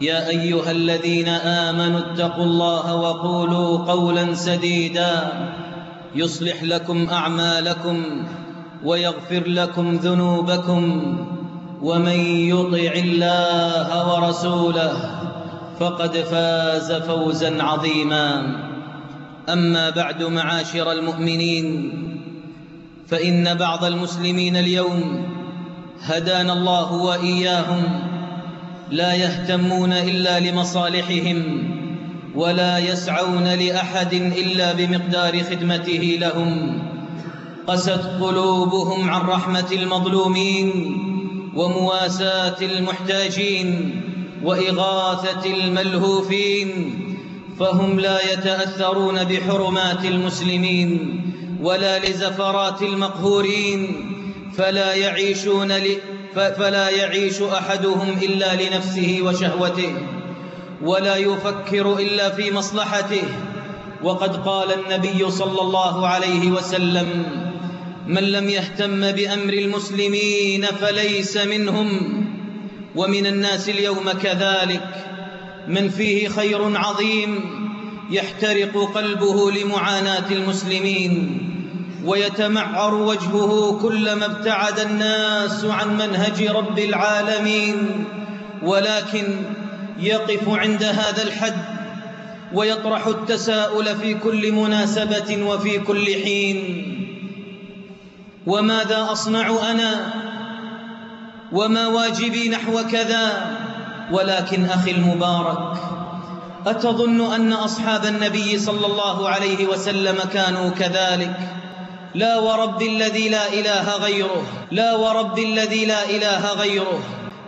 يا أيها الذين آمنوا اتقوا الله وقولوا قولا سديدا. يصلح لكم أعمالكم ويغفر لكم ذنوبكم ومن يطع الله ورسوله فقد فاز فوزا عظيما. أما بعد معاشر المؤمنين فإن بعض المسلمين اليوم هدانا الله وإياهم لا يهتمون إلا لمصالحهم ولا يسعون لأحد إلا بمقدار خدمته لهم قست قلوبهم عن رحمة المظلومين ومواساة المحتاجين وإغاثة الملهوفين فهم لا يتأثرون بحرمات المسلمين ولا لزفرات المقهورين فلا يعيشون. فلا يعيش أحدهم إلا لنفسه وشهوته ولا يفكر إلا في مصلحته. وقد قال النبي صلى الله عليه وسلم من لم يهتم بأمر المسلمين فليس منهم ومن الناس اليوم كذلك. من فيه خير عظيم يحترق قلبه لمعاناة المسلمين. ويتمعر وجهه كلما ابتعد الناس عن منهج رب العالمين ولكن يقف عند هذا الحد ويطرح التساؤل في كل مناسبة وفي كل حين. وماذا أصنع أنا؟ وما واجبي نحو كذا؟ ولكن أخي المبارك أتظن أن أصحاب النبي صلى الله عليه وسلم كانوا كذلك. لا ورب الذي لا إله غيره لا ورب الذي لا إله غيره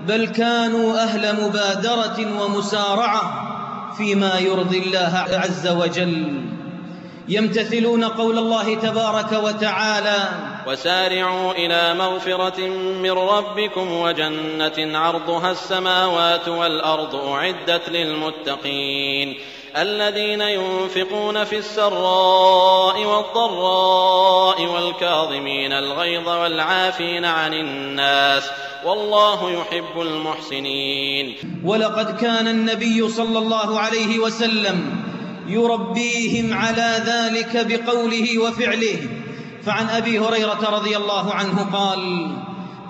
بل كانوا أهل مبادرة ومسارعة فيما يرضي الله عز وجل. يمتثلون قول الله تبارك وتعالى وسارعوا إلى مغفرة من ربكم وجنة عرضها السماوات والأرض أعدت للمتقين. الذين ينفقون في السراء والضراء والكاظمين الغيظ والعافين عن الناس والله يحب المحسنين. ولقد كان النبي صلى الله عليه وسلم يربيهم على ذلك بقوله وفعله. فعن أبي هريرة رضي الله عنه قال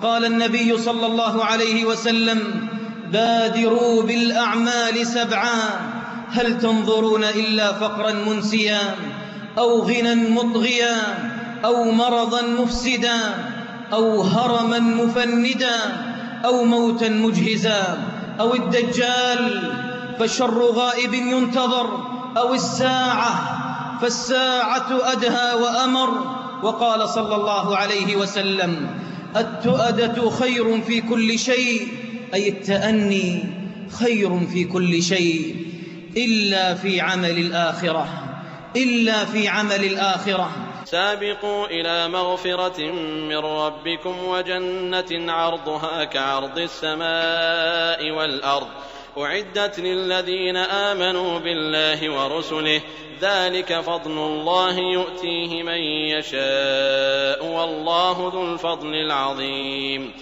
قال النبي صلى الله عليه وسلم بادروا بالأعمال سبعا. هل تنظرون إلا فقرا منسيا أو غنى مطغيا أو مرضا مفسدا أو هرما مفندا أو موتا مجهزا أو الدجال فالشر غائب ينتظر أو الساعة فالساعة أدهى وأمر وقال صلى الله عليه وسلم التؤدة خير في كل شيء أي التأني خير في كل شيء إلا في عمل الآخرة إلا في عمل الآخرة. سابقوا إلى مغفرة من ربكم وجنة عرضها كعرض السماء والأرض. أعدت للذين آمنوا بالله ورسله ذلك فضل الله يؤتيه من يشاء والله ذو الفضل العظيم.